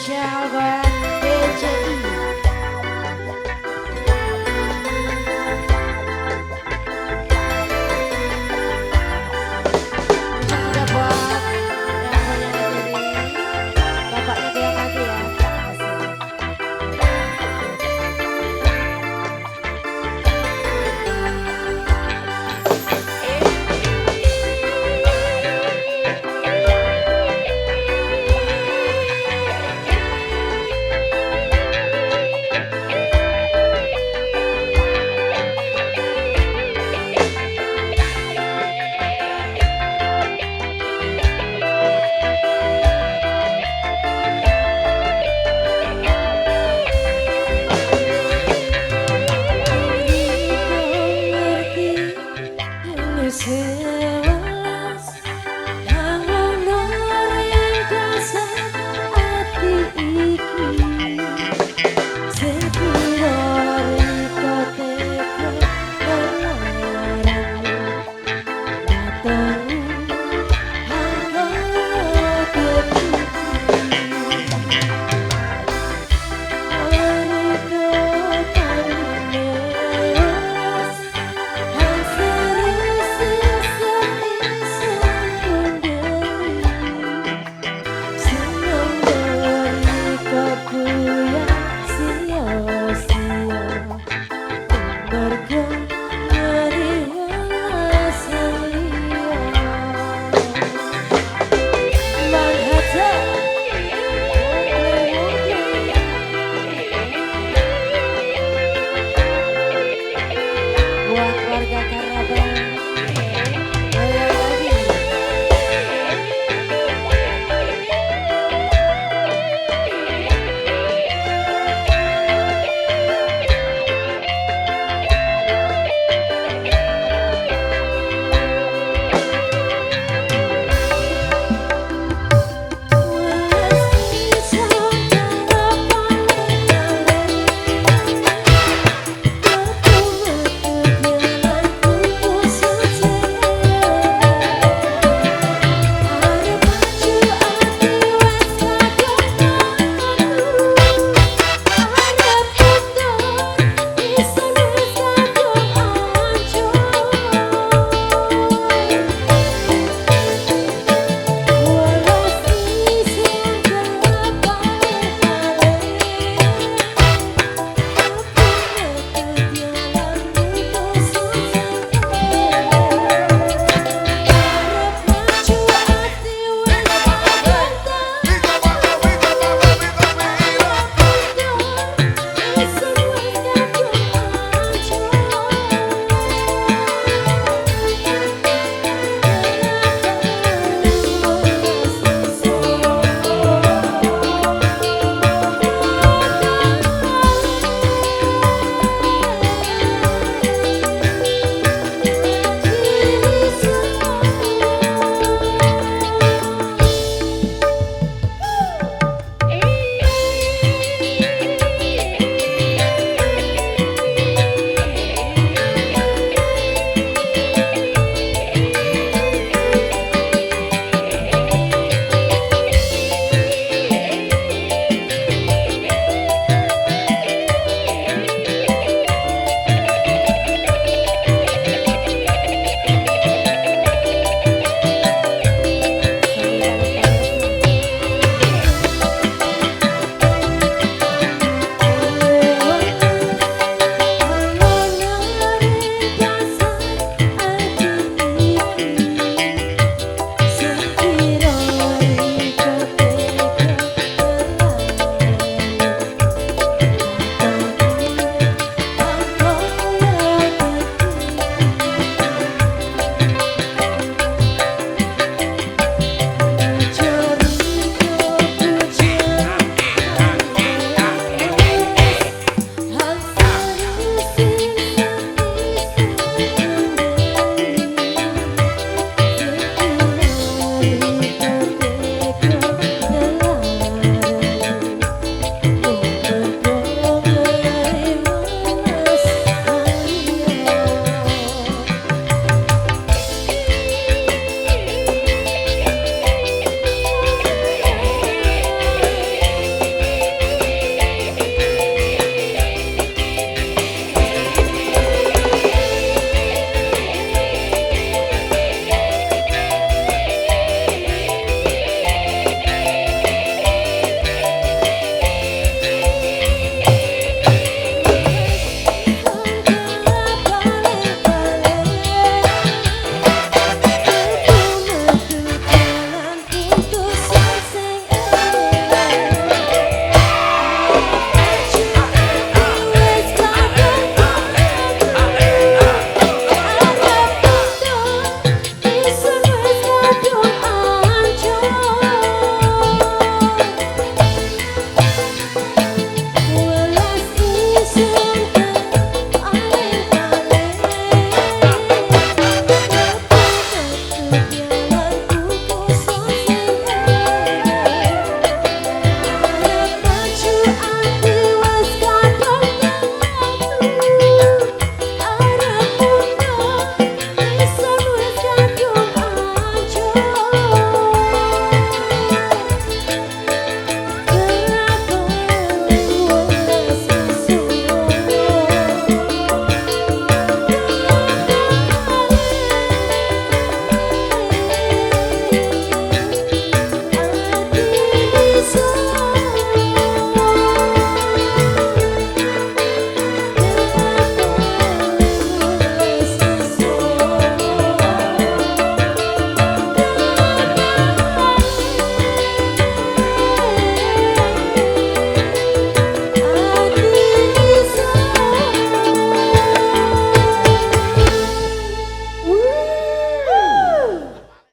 shall.